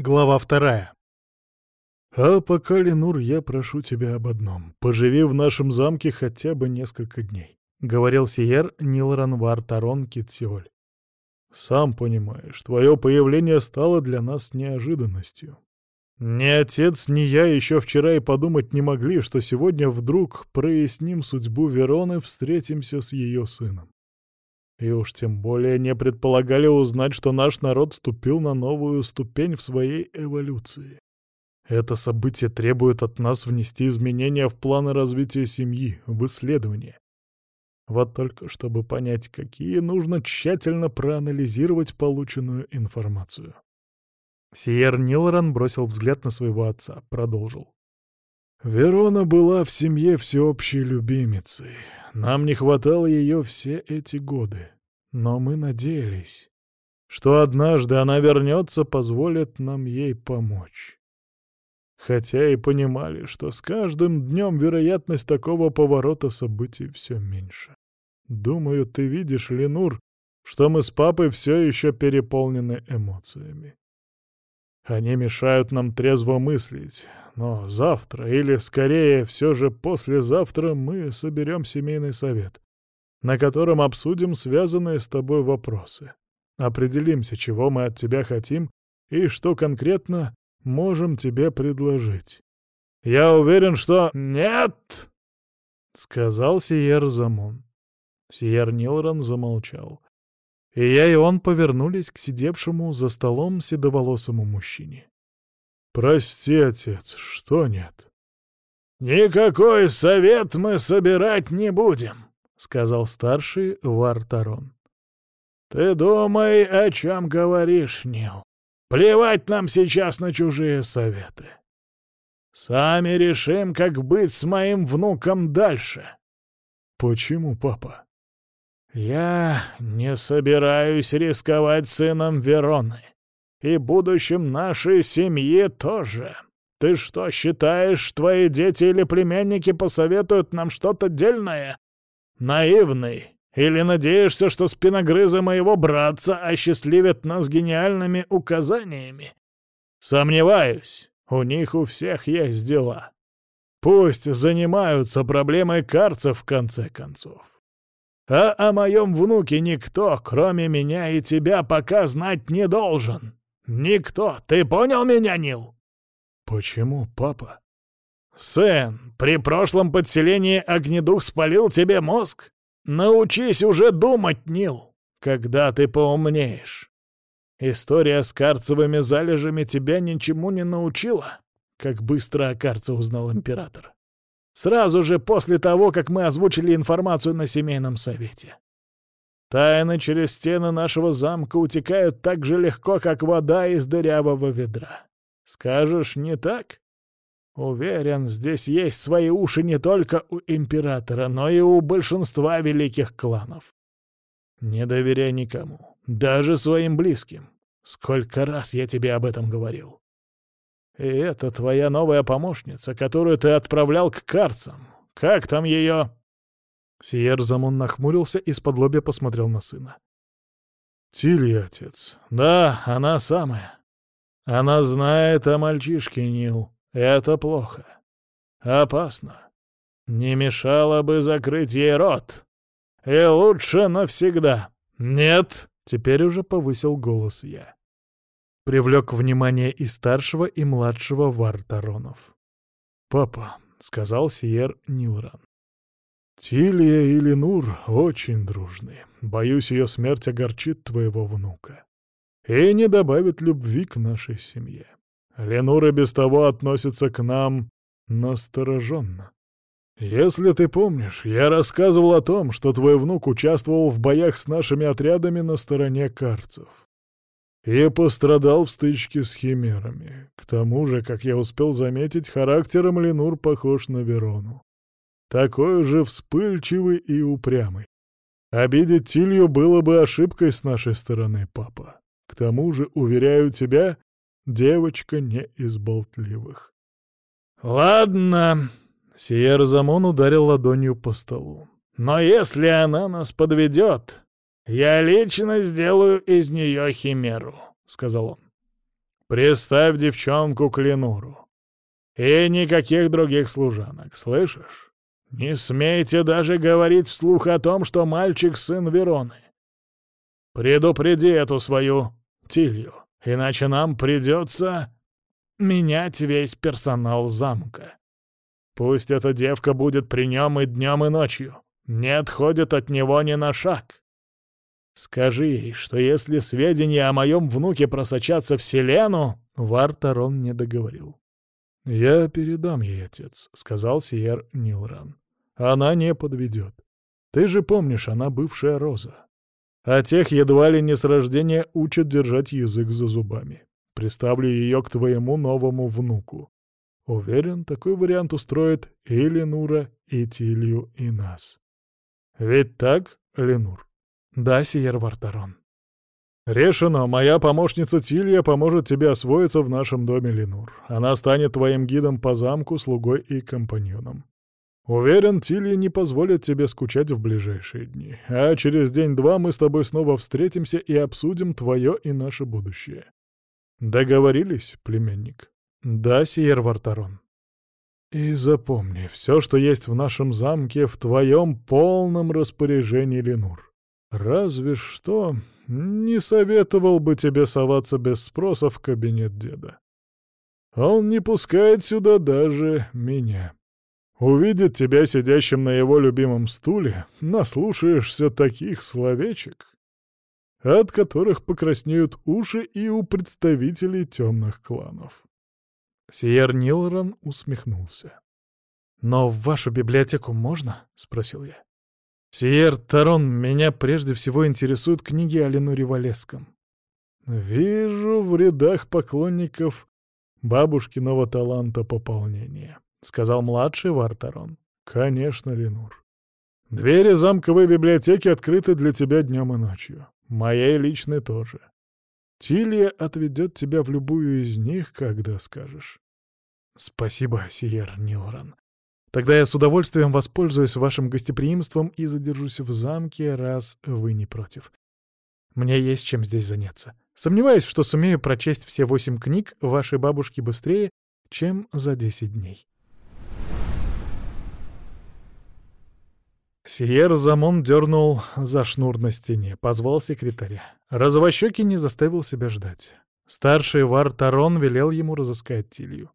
Глава вторая. «А пока, Ленур, я прошу тебя об одном. Поживи в нашем замке хотя бы несколько дней», — говорил Сиер Нилранвар Тарон Китсиоль. «Сам понимаешь, твое появление стало для нас неожиданностью. Ни отец, ни я еще вчера и подумать не могли, что сегодня вдруг проясним судьбу Вероны, встретимся с ее сыном. И уж тем более не предполагали узнать, что наш народ ступил на новую ступень в своей эволюции. Это событие требует от нас внести изменения в планы развития семьи, в исследования. Вот только чтобы понять, какие, нужно тщательно проанализировать полученную информацию. Сиер Нилран бросил взгляд на своего отца, продолжил. Верона была в семье всеобщей любимицей. Нам не хватало ее все эти годы. Но мы надеялись, что однажды она вернется, позволит нам ей помочь. Хотя и понимали, что с каждым днем вероятность такого поворота событий все меньше. Думаю, ты видишь, Ленур, что мы с папой все еще переполнены эмоциями. Они мешают нам трезво мыслить, но завтра, или скорее все же послезавтра, мы соберем семейный совет, на котором обсудим связанные с тобой вопросы. Определимся, чего мы от тебя хотим и что конкретно можем тебе предложить. Я уверен, что... Нет! — сказал Сиер Замон. Сиер Нилрон замолчал. И я и он повернулись к сидевшему за столом седоволосому мужчине. «Прости, отец, что нет?» «Никакой совет мы собирать не будем», — сказал старший Вартарон. «Ты думай, о чем говоришь, Нил. Плевать нам сейчас на чужие советы. Сами решим, как быть с моим внуком дальше». «Почему, папа?» «Я не собираюсь рисковать сыном Вероны и будущим нашей семьи тоже. Ты что, считаешь, твои дети или племянники посоветуют нам что-то дельное? Наивный. Или надеешься, что спиногрызы моего братца осчастливят нас гениальными указаниями? Сомневаюсь. У них у всех есть дела. Пусть занимаются проблемой карцев в конце концов. А о моем внуке никто, кроме меня и тебя, пока знать не должен. «Никто! Ты понял меня, Нил?» «Почему, папа?» «Сын, при прошлом подселении огнедух спалил тебе мозг? Научись уже думать, Нил, когда ты поумнеешь. История с карцевыми залежами тебя ничему не научила?» Как быстро о карце узнал император. Сразу же после того, как мы озвучили информацию на семейном совете. Тайны через стены нашего замка утекают так же легко, как вода из дырявого ведра. Скажешь, не так? Уверен, здесь есть свои уши не только у императора, но и у большинства великих кланов. Не доверяй никому, даже своим близким. Сколько раз я тебе об этом говорил. И это твоя новая помощница, которую ты отправлял к карцам. Как там ее? Сиер Замон нахмурился и с-под лобья посмотрел на сына. «Тилья, отец. Да, она самая. Она знает о мальчишке, Нил. Это плохо. Опасно. Не мешало бы закрыть ей рот. И лучше навсегда. Нет!» Теперь уже повысил голос я. Привлек внимание и старшего, и младшего Вартаронов. «Папа», — сказал Сиер Нилран, Тилия и Ленур очень дружны. Боюсь, ее смерть огорчит твоего внука. И не добавит любви к нашей семье. Ленур и без того относится к нам настороженно. Если ты помнишь, я рассказывал о том, что твой внук участвовал в боях с нашими отрядами на стороне карцев. И пострадал в стычке с химерами. К тому же, как я успел заметить, характером Ленур похож на Верону такой же вспыльчивый и упрямый. Обидеть Тилью было бы ошибкой с нашей стороны, папа. К тому же, уверяю тебя, девочка не из болтливых. «Ладно», — Сиер Замон ударил ладонью по столу. «Но если она нас подведет, я лично сделаю из нее химеру», — сказал он. приставь девчонку к Ленуру. И никаких других служанок, слышишь? Не смейте даже говорить вслух о том, что мальчик — сын Вероны. Предупреди эту свою Тилью, иначе нам придется менять весь персонал замка. Пусть эта девка будет при нем и днем, и ночью, не отходит от него ни на шаг. Скажи ей, что если сведения о моем внуке просочатся в Селену...» Вартарон не договорил. «Я передам ей, отец», — сказал Сиер Нилран. «Она не подведет. Ты же помнишь, она бывшая Роза. А тех едва ли не с рождения учат держать язык за зубами. Приставлю ее к твоему новому внуку. Уверен, такой вариант устроит и Ленура, и Тилью, и нас. Ведь так, Ленур?» «Да, сиер Вартарон». «Решено. Моя помощница Тилья поможет тебе освоиться в нашем доме, Ленур. Она станет твоим гидом по замку, слугой и компаньоном. Уверен, Тилья не позволит тебе скучать в ближайшие дни. А через день-два мы с тобой снова встретимся и обсудим твое и наше будущее. Договорились, племянник?» «Да, сиер Вартарон». «И запомни, все, что есть в нашем замке, в твоем полном распоряжении, Ленур. Разве что не советовал бы тебе соваться без спроса в кабинет деда. Он не пускает сюда даже меня. Увидит тебя сидящим на его любимом стуле, наслушаешься таких словечек, от которых покраснеют уши и у представителей темных кланов. Сиер Нилрон усмехнулся. «Но в вашу библиотеку можно?» — спросил я. «Сиер Тарон, меня прежде всего интересуют книги о Ленуре Валеском. Вижу в рядах поклонников бабушкиного таланта пополнения», — сказал младший Вартарон. «Конечно, Ленур. Двери замковой библиотеки открыты для тебя днем и ночью. Моей личной тоже. Тилья отведет тебя в любую из них, когда скажешь». «Спасибо, Сиер Нилран», Тогда я с удовольствием воспользуюсь вашим гостеприимством и задержусь в замке, раз вы не против. Мне есть чем здесь заняться. Сомневаюсь, что сумею прочесть все восемь книг вашей бабушки быстрее, чем за десять дней. Сиер Замон дернул за шнур на стене, позвал секретаря. Розовощекий не заставил себя ждать. Старший Вар Тарон велел ему разыскать Тилью.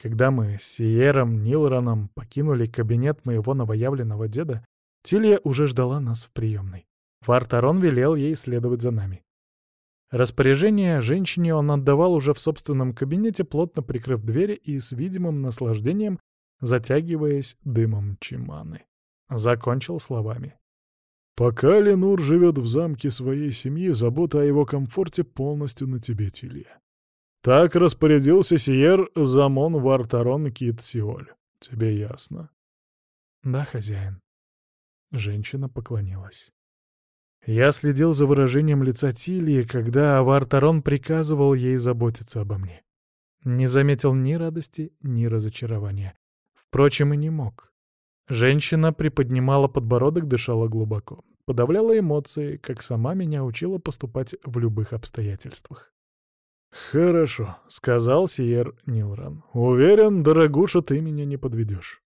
Когда мы с Сиером Нилроном покинули кабинет моего новоявленного деда, Тилья уже ждала нас в приемной. Вартарон велел ей следовать за нами. Распоряжение женщине он отдавал уже в собственном кабинете, плотно прикрыв двери и с видимым наслаждением затягиваясь дымом чиманы. Закончил словами. «Пока Ленур живет в замке своей семьи, забота о его комфорте полностью на тебе, Тилья. Так распорядился Сиер Замон Вартарон Кит Сиоль. Тебе ясно? Да, хозяин. Женщина поклонилась. Я следил за выражением лица Тилии, когда Вартарон приказывал ей заботиться обо мне. Не заметил ни радости, ни разочарования. Впрочем, и не мог. Женщина приподнимала подбородок, дышала глубоко. Подавляла эмоции, как сама меня учила поступать в любых обстоятельствах. «Хорошо», — сказал Сиер Нилран. «Уверен, дорогуша, ты меня не подведешь».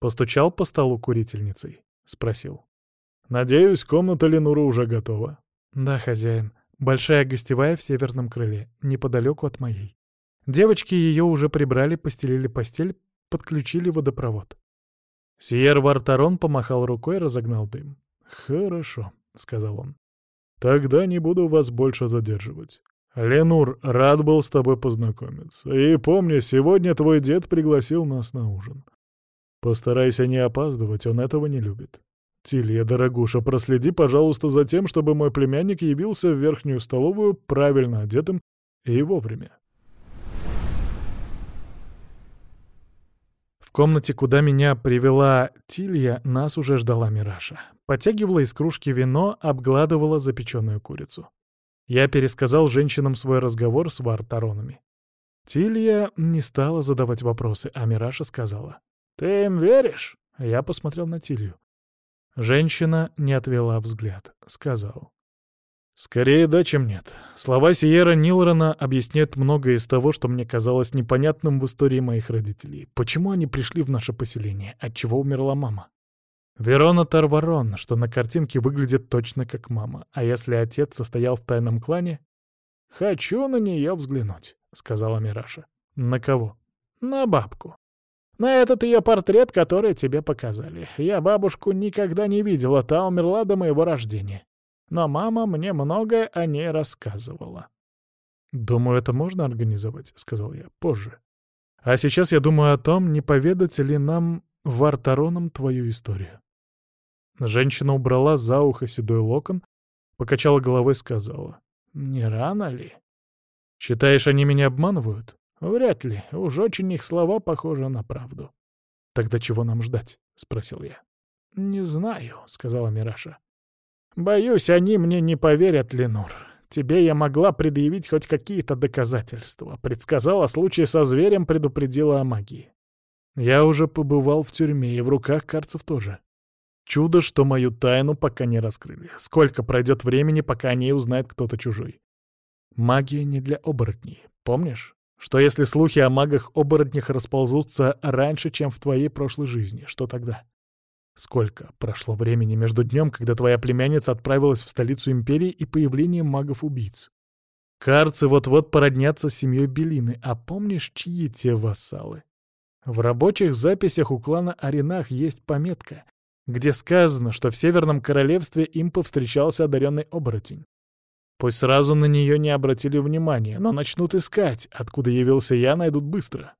Постучал по столу курительницей. Спросил. «Надеюсь, комната Ленура уже готова?» «Да, хозяин. Большая гостевая в северном крыле, неподалеку от моей. Девочки ее уже прибрали, постелили постель, подключили водопровод». Сиер Вартарон помахал рукой и разогнал дым. «Хорошо», — сказал он. «Тогда не буду вас больше задерживать. «Ленур, рад был с тобой познакомиться. И помни, сегодня твой дед пригласил нас на ужин. Постарайся не опаздывать, он этого не любит. Тилья, дорогуша, проследи, пожалуйста, за тем, чтобы мой племянник явился в верхнюю столовую правильно одетым и вовремя». В комнате, куда меня привела Тилья, нас уже ждала Мираша. Потягивала из кружки вино, обгладывала запеченную курицу. Я пересказал женщинам свой разговор с вартаронами. Тилья не стала задавать вопросы, а Мираша сказала. «Ты им веришь?» Я посмотрел на Тилью. Женщина не отвела взгляд. Сказал. Скорее да, чем нет. Слова Сиера Нилрона объясняют многое из того, что мне казалось непонятным в истории моих родителей. Почему они пришли в наше поселение? Отчего умерла мама? Верона Тарварон, что на картинке выглядит точно как мама. А если отец состоял в тайном клане? «Хочу на нее взглянуть», — сказала Мираша. «На кого?» «На бабку. На этот ее портрет, который тебе показали. Я бабушку никогда не видела, та умерла до моего рождения но мама мне многое о ней рассказывала. «Думаю, это можно организовать», — сказал я, — «позже. А сейчас я думаю о том, не поведать ли нам Вартароном твою историю». Женщина убрала за ухо седой локон, покачала головой и сказала, «Не рано ли?» «Считаешь, они меня обманывают?» «Вряд ли. Уж очень их слова похожи на правду». «Тогда чего нам ждать?» — спросил я. «Не знаю», — сказала Мираша. Боюсь, они мне не поверят, Ленур. Тебе я могла предъявить хоть какие-то доказательства. Предсказала случай со зверем, предупредила о магии. Я уже побывал в тюрьме, и в руках карцев тоже. Чудо, что мою тайну пока не раскрыли. Сколько пройдет времени, пока о ней узнает кто-то чужой. Магия не для оборотней, помнишь? Что если слухи о магах-оборотнях расползутся раньше, чем в твоей прошлой жизни, что тогда? Сколько прошло времени между днем, когда твоя племянница отправилась в столицу империи и появлением магов-убийц? Карцы вот-вот породнятся с семьей Белины, а помнишь, чьи те вассалы? В рабочих записях у клана Аринах есть пометка, где сказано, что в Северном Королевстве им повстречался одаренный оборотень. Пусть сразу на нее не обратили внимания, но начнут искать, откуда явился я, найдут быстро.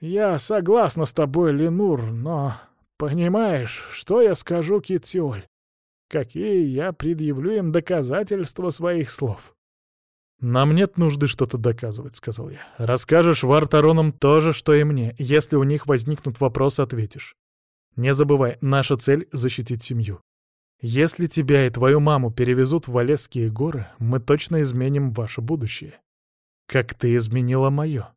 «Я согласна с тобой, Ленур, но Понимаешь, что я скажу Китсиоль? Какие я предъявлю им доказательства своих слов? «Нам нет нужды что-то доказывать», — сказал я. «Расскажешь Вартаронам то же, что и мне. Если у них возникнут вопросы, ответишь. Не забывай, наша цель — защитить семью. Если тебя и твою маму перевезут в Валесские горы, мы точно изменим ваше будущее. Как ты изменила мое.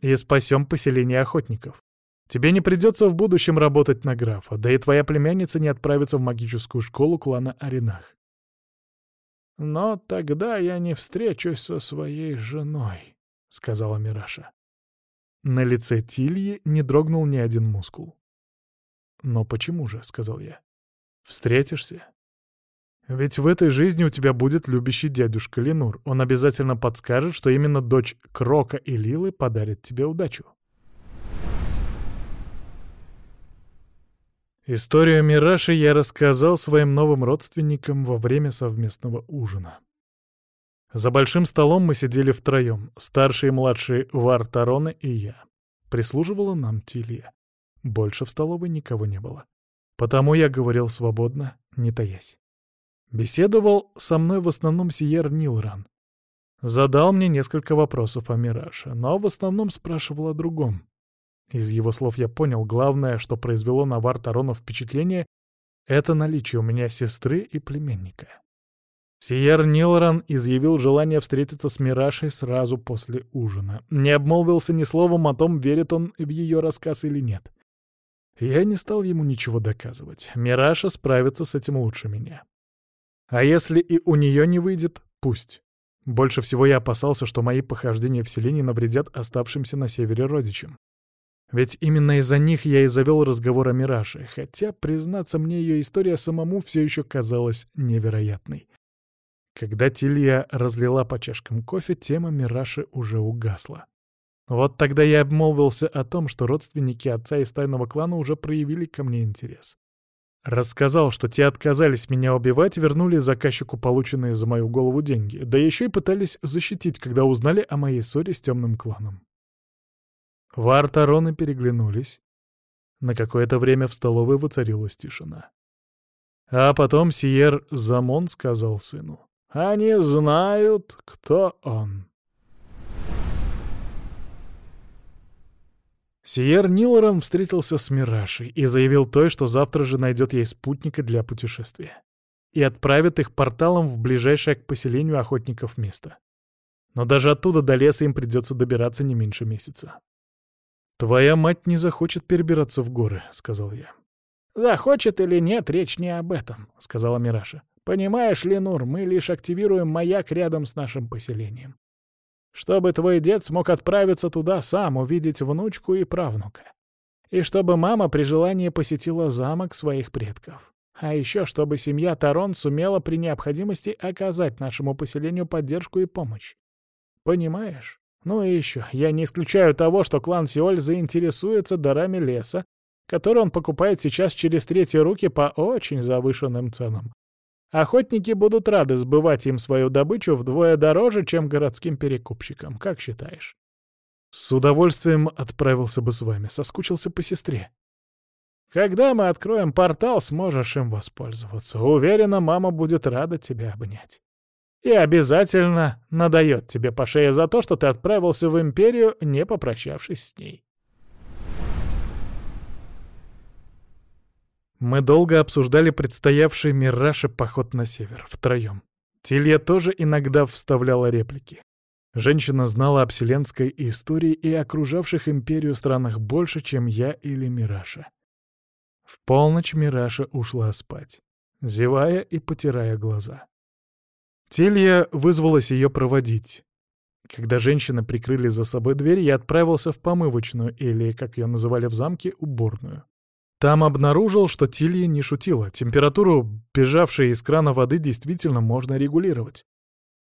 И спасем поселение охотников. Тебе не придется в будущем работать на графа, да и твоя племянница не отправится в магическую школу клана Аринах. «Но тогда я не встречусь со своей женой», — сказала Мираша. На лице Тильи не дрогнул ни один мускул. «Но почему же?» — сказал я. «Встретишься? Ведь в этой жизни у тебя будет любящий дядюшка Ленур. Он обязательно подскажет, что именно дочь Крока и Лилы подарит тебе удачу». Историю Мираши я рассказал своим новым родственникам во время совместного ужина. За большим столом мы сидели втроем, старший и младший Вар Тарона и я. Прислуживала нам Тилья. Больше в столовой никого не было. Потому я говорил свободно, не таясь. Беседовал со мной в основном Сиер Нилран. Задал мне несколько вопросов о Мираше, но в основном спрашивал о другом. Из его слов я понял, главное, что произвело на Вартарона впечатление, это наличие у меня сестры и племенника. Сиер Нилран изъявил желание встретиться с Мирашей сразу после ужина. Не обмолвился ни словом о том, верит он в ее рассказ или нет. Я не стал ему ничего доказывать. Мираша справится с этим лучше меня. А если и у нее не выйдет, пусть. Больше всего я опасался, что мои похождения в селении навредят оставшимся на севере родичам. Ведь именно из-за них я и завел разговор о Мираже, хотя, признаться мне, ее история самому все еще казалась невероятной. Когда Тилья разлила по чашкам кофе, тема Мираши уже угасла. Вот тогда я обмолвился о том, что родственники отца из тайного клана уже проявили ко мне интерес. Рассказал, что те отказались меня убивать, вернули заказчику полученные за мою голову деньги, да еще и пытались защитить, когда узнали о моей ссоре с темным кланом. Вартароны переглянулись. На какое-то время в столовой воцарилась тишина. А потом Сиер Замон сказал сыну. «Они знают, кто он». Сиер Нилоран встретился с Мирашей и заявил той, что завтра же найдет ей спутника для путешествия и отправит их порталом в ближайшее к поселению охотников место. Но даже оттуда до леса им придется добираться не меньше месяца. «Твоя мать не захочет перебираться в горы», — сказал я. «Захочет или нет, речь не об этом», — сказала Мираша. Понимаешь, Ленур, мы лишь активируем маяк рядом с нашим поселением. Чтобы твой дед смог отправиться туда сам, увидеть внучку и правнука. И чтобы мама при желании посетила замок своих предков. А еще, чтобы семья Тарон сумела при необходимости оказать нашему поселению поддержку и помощь. Понимаешь? Ну и еще, я не исключаю того, что клан Сиоль заинтересуется дарами леса, который он покупает сейчас через третьи руки по очень завышенным ценам. Охотники будут рады сбывать им свою добычу вдвое дороже, чем городским перекупщикам, как считаешь? С удовольствием отправился бы с вами, соскучился по сестре. Когда мы откроем портал, сможешь им воспользоваться. Уверена, мама будет рада тебя обнять. И обязательно надает тебе по шее за то, что ты отправился в Империю, не попрощавшись с ней. Мы долго обсуждали предстоявший Мираше поход на север, втроем. Тилья тоже иногда вставляла реплики. Женщина знала об вселенской истории и окружавших империю странах больше, чем я или Мираша. В полночь Мираша ушла спать, зевая и потирая глаза. Тилья вызвалась ее проводить. Когда женщины прикрыли за собой дверь, я отправился в помывочную, или, как ее называли в замке, уборную. Там обнаружил, что Тилья не шутила. Температуру, бежавшей из крана воды, действительно можно регулировать.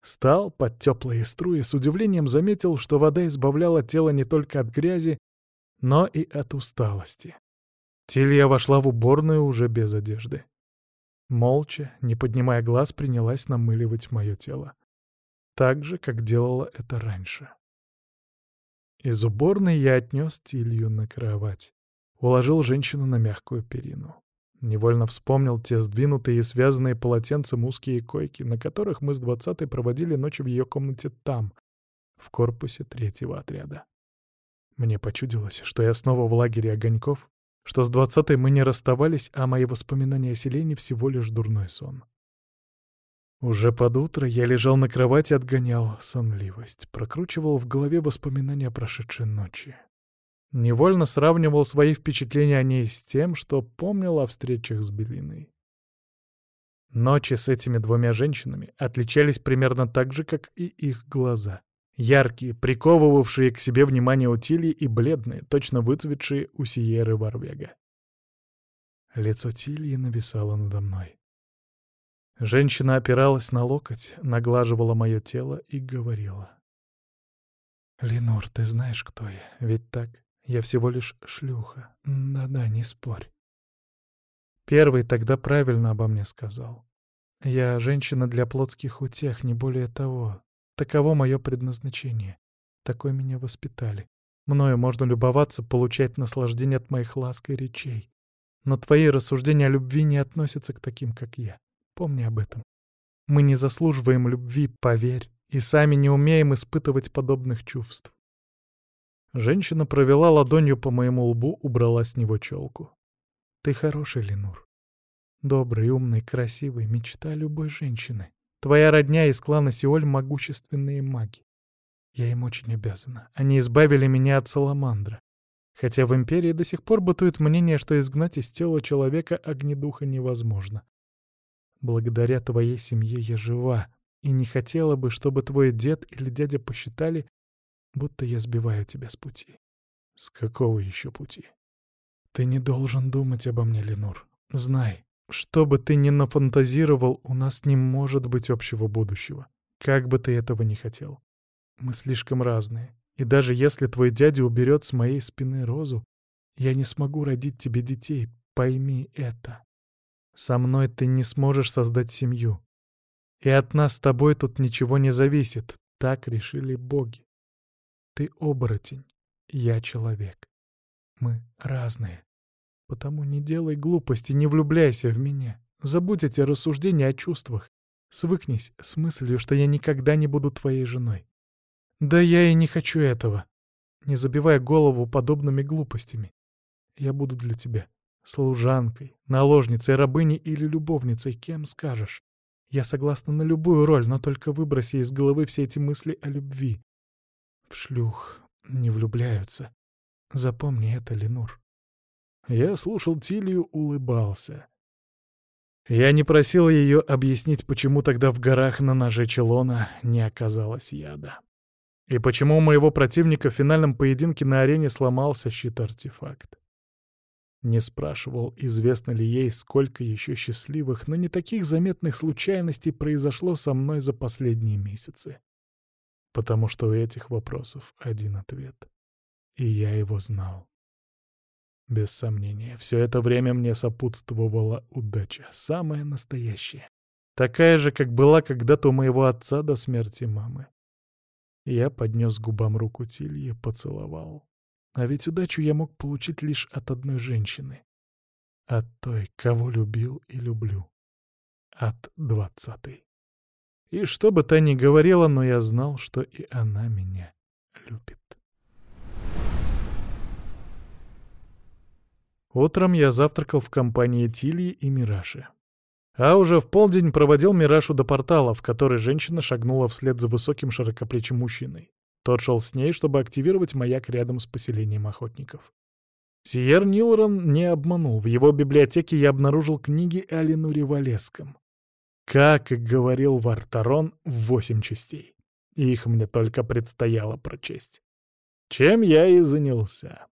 Стал под теплые струи, с удивлением заметил, что вода избавляла тело не только от грязи, но и от усталости. Тилья вошла в уборную уже без одежды. Молча, не поднимая глаз, принялась намыливать мое тело. Так же, как делала это раньше. Из уборной я отнес Тилью на кровать. Уложил женщину на мягкую перину. Невольно вспомнил те сдвинутые и связанные полотенцем узкие койки, на которых мы с двадцатой проводили ночь в ее комнате там, в корпусе третьего отряда. Мне почудилось, что я снова в лагере огоньков, что с двадцатой мы не расставались, а мои воспоминания о Селене всего лишь дурной сон. Уже под утро я лежал на кровати, отгонял сонливость, прокручивал в голове воспоминания о прошедшей ночи. Невольно сравнивал свои впечатления о ней с тем, что помнил о встречах с Белиной. Ночи с этими двумя женщинами отличались примерно так же, как и их глаза. Яркие, приковывавшие к себе внимание Утильи и бледные, точно выцветшие у Сиеры Варвега. Лицо Тильи нависало надо мной. Женщина опиралась на локоть, наглаживала мое тело и говорила. «Ленур, ты знаешь, кто я, ведь так?» Я всего лишь шлюха. Да-да, не спорь. Первый тогда правильно обо мне сказал. Я женщина для плотских утех, не более того. Таково мое предназначение. Такой меня воспитали. Мною можно любоваться, получать наслаждение от моих ласк и речей. Но твои рассуждения о любви не относятся к таким, как я. Помни об этом. Мы не заслуживаем любви, поверь, и сами не умеем испытывать подобных чувств. Женщина провела ладонью по моему лбу, убрала с него челку. «Ты хороший, Ленур. Добрый, умный, красивый, мечта любой женщины. Твоя родня из клана Сиоль — могущественные маги. Я им очень обязана. Они избавили меня от Саламандра. Хотя в Империи до сих пор бытует мнение, что изгнать из тела человека огнедуха невозможно. Благодаря твоей семье я жива, и не хотела бы, чтобы твой дед или дядя посчитали, будто я сбиваю тебя с пути. С какого еще пути? Ты не должен думать обо мне, Ленур. Знай, что бы ты ни нафантазировал, у нас не может быть общего будущего. Как бы ты этого ни хотел. Мы слишком разные. И даже если твой дядя уберет с моей спины розу, я не смогу родить тебе детей. Пойми это. Со мной ты не сможешь создать семью. И от нас с тобой тут ничего не зависит. Так решили боги. Ты оборотень, я человек. Мы разные. Потому не делай глупости, не влюбляйся в меня. Забудь эти рассуждения о чувствах. Свыкнись с мыслью, что я никогда не буду твоей женой. Да я и не хочу этого. Не забивай голову подобными глупостями. Я буду для тебя служанкой, наложницей, рабыней или любовницей, кем скажешь. Я согласна на любую роль, но только выброси из головы все эти мысли о любви. В шлюх не влюбляются. Запомни это, Ленур. Я слушал Тилью, улыбался. Я не просил ее объяснить, почему тогда в горах на ноже Челона не оказалось яда. И почему у моего противника в финальном поединке на арене сломался щит-артефакт. Не спрашивал, известно ли ей, сколько еще счастливых, но не таких заметных случайностей произошло со мной за последние месяцы. Потому что у этих вопросов один ответ. И я его знал. Без сомнения, все это время мне сопутствовала удача, самая настоящая. Такая же, как была когда-то у моего отца до смерти мамы. Я поднес губам руку Тильи, поцеловал. А ведь удачу я мог получить лишь от одной женщины. От той, кого любил и люблю. От двадцатой. И что бы та ни говорила, но я знал, что и она меня любит. Утром я завтракал в компании Тильи и Мираши. А уже в полдень проводил Мирашу до портала, в который женщина шагнула вслед за высоким широкоплечим мужчиной. Тот шел с ней, чтобы активировать маяк рядом с поселением охотников. Сиер Нилрон не обманул. В его библиотеке я обнаружил книги о Ленуре. Как говорил Вартарон, в восемь частей. Их мне только предстояло прочесть. Чем я и занялся.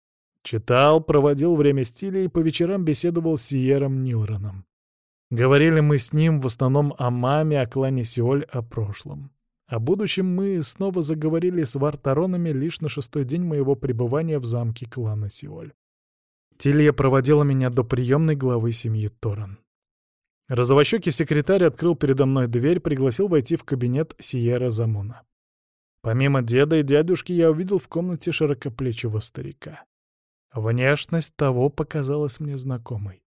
Читал, проводил время стиля и по вечерам беседовал с Сиером Нилроном. Говорили мы с ним в основном о маме, о клане Сиоль, о прошлом. О будущем мы снова заговорили с вартаронами лишь на шестой день моего пребывания в замке клана Сиоль. Тилья проводила меня до приемной главы семьи Торан. Розовощекий секретарь открыл передо мной дверь, пригласил войти в кабинет Сиера Замуна. Помимо деда и дядюшки я увидел в комнате широкоплечего старика. Внешность того показалась мне знакомой.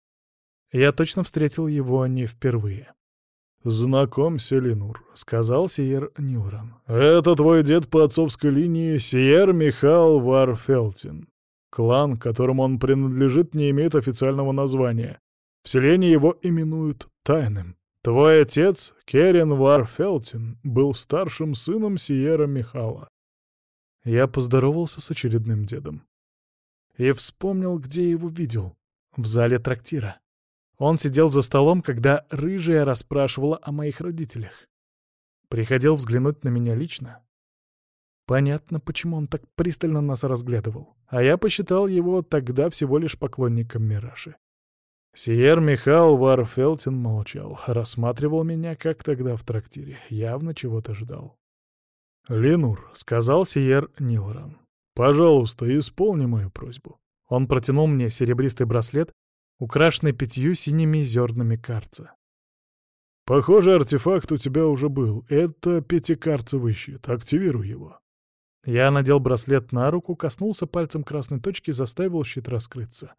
Я точно встретил его не впервые. «Знакомься, Ленур», — сказал Сиер Нилран. «Это твой дед по отцовской линии Сиер Михаил Варфелтин. Клан, которому он принадлежит, не имеет официального названия. В селении его именуют Тайным. Твой отец, Керен Варфелтин, был старшим сыном Сиера Михала». Я поздоровался с очередным дедом. И вспомнил, где его видел. В зале трактира. Он сидел за столом, когда рыжая расспрашивала о моих родителях. Приходил взглянуть на меня лично. Понятно, почему он так пристально нас разглядывал. А я посчитал его тогда всего лишь поклонником Мираши. Сиер Михаил Варфелтин молчал, рассматривал меня, как тогда в трактире, явно чего-то ждал. «Ленур», — сказал Сиер Нилран, — «пожалуйста, исполни мою просьбу». Он протянул мне серебристый браслет, украшенный пятью синими зернами карца. «Похоже, артефакт у тебя уже был. Это пятикарцевый щит. Активируй его». Я надел браслет на руку, коснулся пальцем красной точки, заставил щит раскрыться.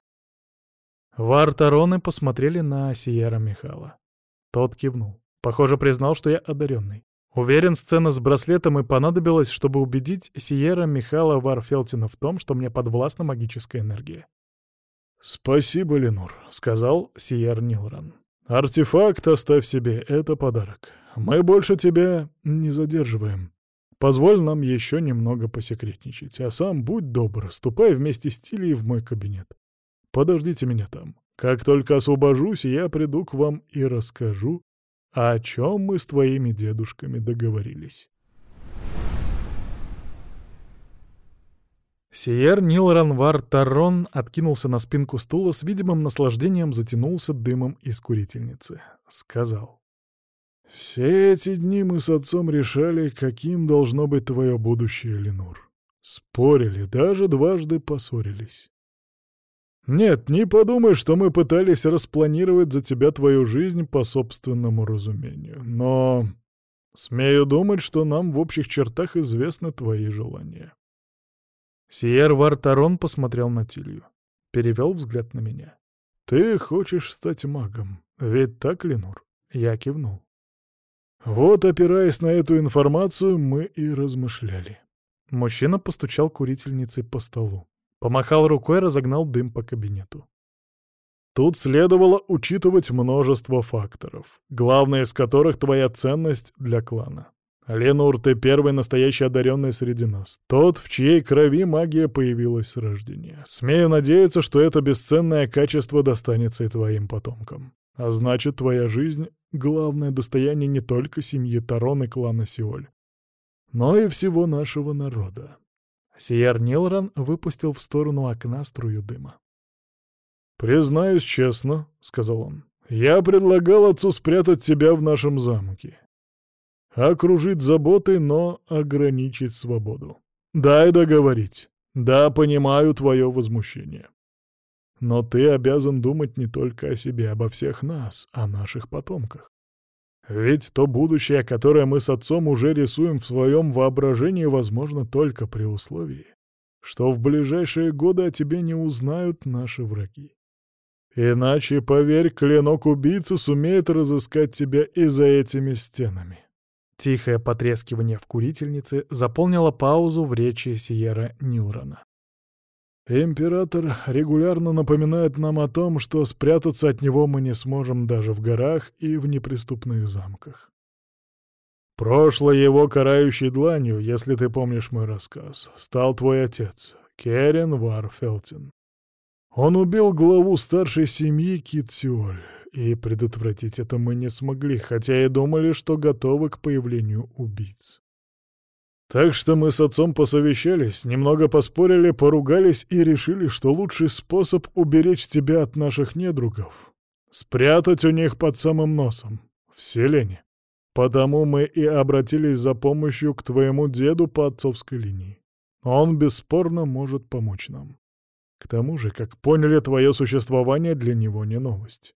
Вартароны посмотрели на Сиера Михала. Тот кивнул. Похоже, признал, что я одаренный. Уверен, сцена с браслетом и понадобилась, чтобы убедить Сиера Михала Варфелтина в том, что мне подвластна магическая энергия. «Спасибо, Ленур», — сказал Сиер Нилран. «Артефакт оставь себе, это подарок. Мы больше тебя не задерживаем. Позволь нам еще немного посекретничать, а сам будь добр, ступай вместе с Тилией в мой кабинет. Подождите меня там. Как только освобожусь, я приду к вам и расскажу, о чем мы с твоими дедушками договорились». Сиер Нилранвар Тарон откинулся на спинку стула, с видимым наслаждением затянулся дымом из курительницы. Сказал. «Все эти дни мы с отцом решали, каким должно быть твое будущее, Ленур. Спорили, даже дважды поссорились. Нет, не подумай, что мы пытались распланировать за тебя твою жизнь по собственному разумению. Но смею думать, что нам в общих чертах известны твои желания. Сиер Вартарон посмотрел на Тилью. Перевел взгляд на меня. «Ты хочешь стать магом, ведь так, Ленур?» Я кивнул. «Вот, опираясь на эту информацию, мы и размышляли». Мужчина постучал курительницей по столу. Помахал рукой, разогнал дым по кабинету. Тут следовало учитывать множество факторов, главное из которых твоя ценность для клана. Ленур, ты первый настоящий одаренный среди нас. Тот, в чьей крови магия появилась с рождения. Смею надеяться, что это бесценное качество достанется и твоим потомкам. А значит, твоя жизнь — главное достояние не только семьи Тарон и клана Сиоль, но и всего нашего народа. Сиер Нилран выпустил в сторону окна струю дыма. «Признаюсь честно», — сказал он, — «я предлагал отцу спрятать тебя в нашем замке. Окружить заботой, но ограничить свободу. Дай договорить. Да, понимаю твое возмущение. Но ты обязан думать не только о себе, обо всех нас, о наших потомках. Ведь то будущее, которое мы с отцом уже рисуем в своем воображении, возможно только при условии, что в ближайшие годы о тебе не узнают наши враги. Иначе, поверь, клинок убийцы сумеет разыскать тебя и за этими стенами. Тихое потрескивание в курительнице заполнило паузу в речи Сиера Нилрона. Император регулярно напоминает нам о том, что спрятаться от него мы не сможем даже в горах и в неприступных замках. Прошлой его карающей дланью, если ты помнишь мой рассказ, стал твой отец, Керен Варфелтин. Он убил главу старшей семьи Китсиоль, и предотвратить это мы не смогли, хотя и думали, что готовы к появлению убийц. Так что мы с отцом посовещались, немного поспорили, поругались и решили, что лучший способ уберечь тебя от наших недругов — спрятать у них под самым носом, в селении. Потому мы и обратились за помощью к твоему деду по отцовской линии. Он бесспорно может помочь нам. К тому же, как поняли, твое существование для него не новость.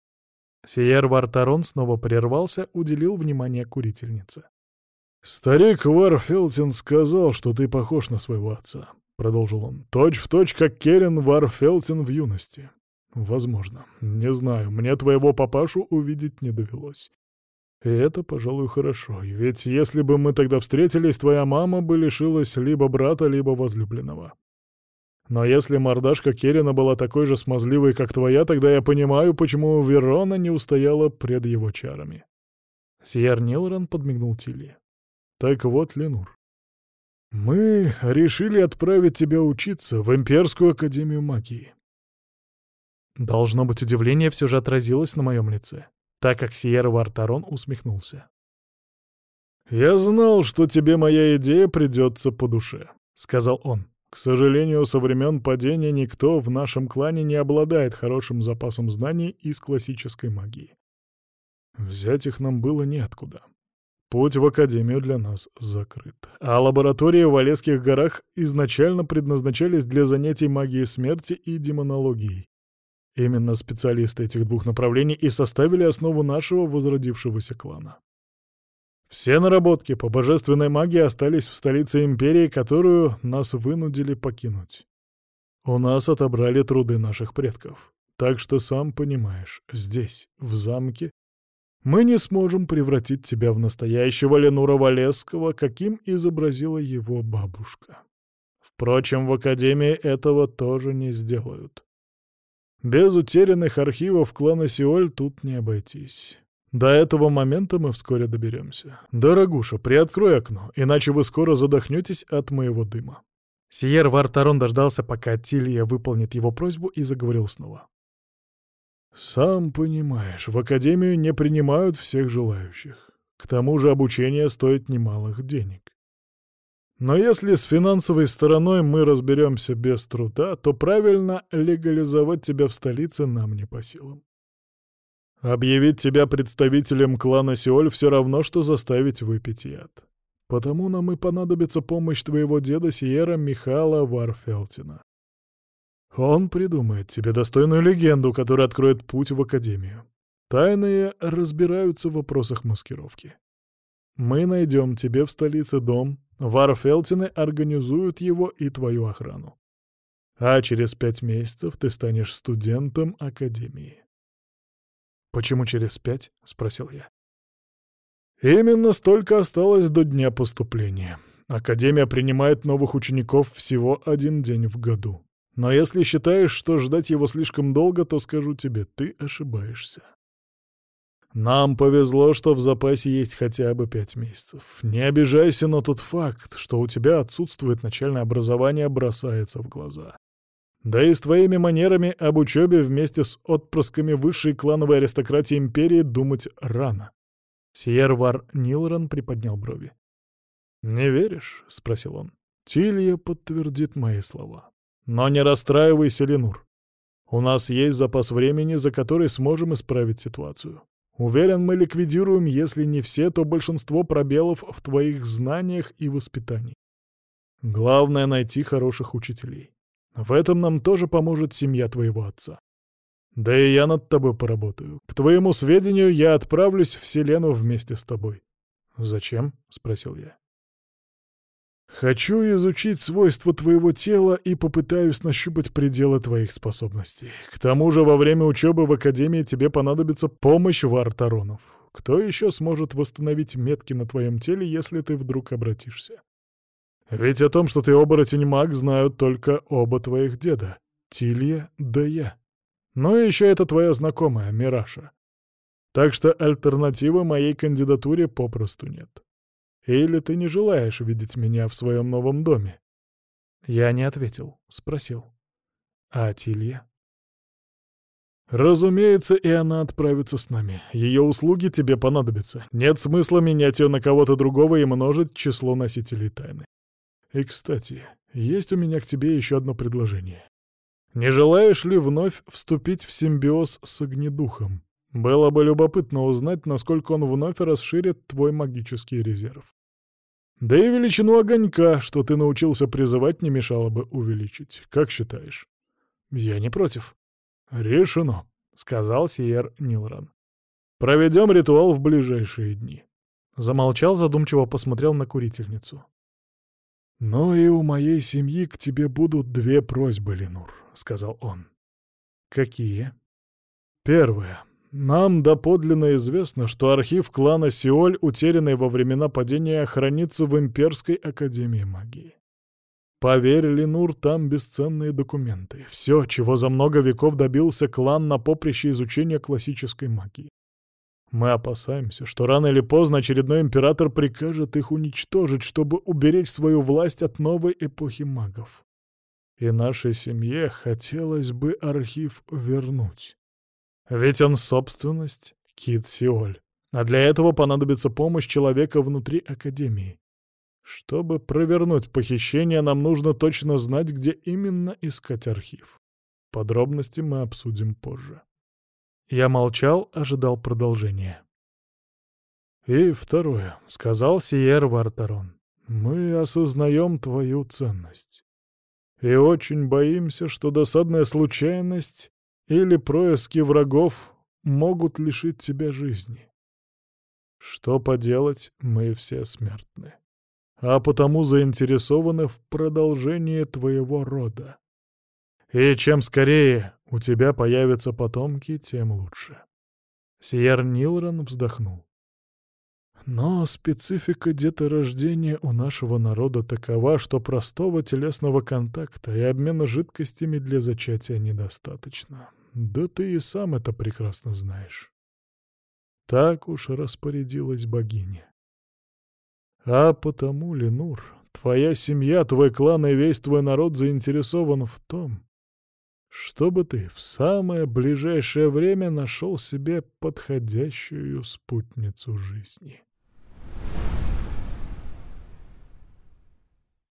Сиер Вартарон снова прервался, уделил внимание курительнице. «Старик Варфелтин сказал, что ты похож на своего отца», — продолжил он. «Точь в точь, как Керен Варфелтин в юности. Возможно. Не знаю, мне твоего папашу увидеть не довелось. И это, пожалуй, хорошо, ведь если бы мы тогда встретились, твоя мама бы лишилась либо брата, либо возлюбленного. Но если мордашка Керена была такой же смазливой, как твоя, тогда я понимаю, почему Верона не устояла пред его чарами». Сьер Нилрон подмигнул Тилли. Так вот, Ленур, мы решили отправить тебя учиться в Имперскую Академию Магии. Должно быть, удивление все же отразилось на моем лице, так как Сиер Вартарон усмехнулся. «Я знал, что тебе моя идея придется по душе», — сказал он. «К сожалению, со времен падения никто в нашем клане не обладает хорошим запасом знаний из классической магии. Взять их нам было неоткуда. Путь в Академию для нас закрыт. А лаборатории в Олесских горах изначально предназначались для занятий магией смерти и демонологией. Именно специалисты этих двух направлений и составили основу нашего возродившегося клана. Все наработки по божественной магии остались в столице Империи, которую нас вынудили покинуть. У нас отобрали труды наших предков. Так что, сам понимаешь, здесь, в замке, мы не сможем превратить тебя в настоящего Ленура Валесского, каким изобразила его бабушка. Впрочем, в Академии этого тоже не сделают. Без утерянных архивов клана Сиоль тут не обойтись. До этого момента мы вскоре доберемся. Дорогуша, приоткрой окно, иначе вы скоро задохнетесь от моего дыма. Сиер Вартарон дождался, пока Тилья выполнит его просьбу, и заговорил снова. «Сам понимаешь, в академию не принимают всех желающих. К тому же обучение стоит немалых денег. Но если с финансовой стороной мы разберемся без труда, то правильно легализовать тебя в столице нам не по силам. Объявить тебя представителем клана Сиоль все равно, что заставить выпить яд. Потому нам и понадобится помощь твоего деда Сиера Михала Варфелтина. Он придумает тебе достойную легенду, которая откроет путь в Академию. Тайные разбираются в вопросах маскировки. Мы найдем тебе в столице дом, Варфелтины организуют его и твою охрану. А через пять месяцев ты станешь студентом Академии. «Почему через пять?» — спросил я. «Именно столько осталось до дня поступления. Академия принимает новых учеников всего один день в году. Но если считаешь, что ждать его слишком долго, то скажу тебе, ты ошибаешься. Нам повезло, что в запасе есть хотя бы пять месяцев. Не обижайся, но тот факт, что у тебя отсутствует начальное образование, бросается в глаза. Да и с твоими манерами об учебе вместе с отпрысками высшей клановой аристократии империи думать рано. Сиервар Нилран приподнял брови. «Не веришь?» — спросил он. «Тилья подтвердит мои слова. Но не расстраивайся, Ленур. У нас есть запас времени, за который сможем исправить ситуацию. Уверен, мы ликвидируем, если не все, то большинство пробелов в твоих знаниях и воспитании. Главное — найти хороших учителей. В этом нам тоже поможет семья твоего отца. Да и я над тобой поработаю. К твоему сведению, я отправлюсь в Селену вместе с тобой. «Зачем?» — спросил я. Хочу изучить свойства твоего тела и попытаюсь нащупать пределы твоих способностей. К тому же во время учебы в Академии тебе понадобится помощь вартаронов. Кто еще сможет восстановить метки на твоем теле, если ты вдруг обратишься? Ведь о том, что ты оборотень-маг, знают только оба твоих деда — Тилья да я. Ну и еще это твоя знакомая, Мираша. Так что альтернативы моей кандидатуре попросту нет. Или ты не желаешь видеть меня в своем новом доме?» Я не ответил, спросил. «А Тилья?» «Разумеется, и она отправится с нами. Ее услуги тебе понадобятся. Нет смысла менять ее на кого-то другого и множить число носителей тайны. И, кстати, есть у меня к тебе еще одно предложение. Не желаешь ли вновь вступить в симбиоз с огнедухом? Было бы любопытно узнать, насколько он вновь расширит твой магический резерв. Да и величину огонька, что ты научился призывать, не мешало бы увеличить. Как считаешь? Я не против. Решено, — сказал Сиер Нилран. Проведем ритуал в ближайшие дни. Замолчал, задумчиво посмотрел на курительницу. «Но и у моей семьи к тебе будут две просьбы, Ленур», — сказал он. «Какие?» «Первая. Нам доподлинно известно, что архив клана Сиоль, утерянный во времена падения, хранится в Имперской Академии Магии. Поверь, Ленур, там бесценные документы. Все, чего за много веков добился клан на поприще изучения классической магии. Мы опасаемся, что рано или поздно очередной император прикажет их уничтожить, чтобы уберечь свою власть от новой эпохи магов. И нашей семье хотелось бы архив вернуть. Ведь он собственность Кит Сиоль. А для этого понадобится помощь человека внутри Академии. Чтобы провернуть похищение, нам нужно точно знать, где именно искать архив. Подробности мы обсудим позже. Я молчал, ожидал продолжения. «И второе», — сказал Сиер Вартарон, — «мы осознаем твою ценность. И очень боимся, что досадная случайность или происки врагов могут лишить тебя жизни. Что поделать, мы все смертны. А потому заинтересованы в продолжении твоего рода. И чем скорее у тебя появятся потомки, тем лучше. Сиер Нилрон вздохнул. Но специфика деторождения у нашего народа такова, что простого телесного контакта и обмена жидкостями для зачатия недостаточно. Да ты и сам это прекрасно знаешь. Так уж распорядилась богиня. А потому, Ленур, твоя семья, твой клан и весь твой народ заинтересован в том, чтобы ты в самое ближайшее время нашел себе подходящую спутницу жизни.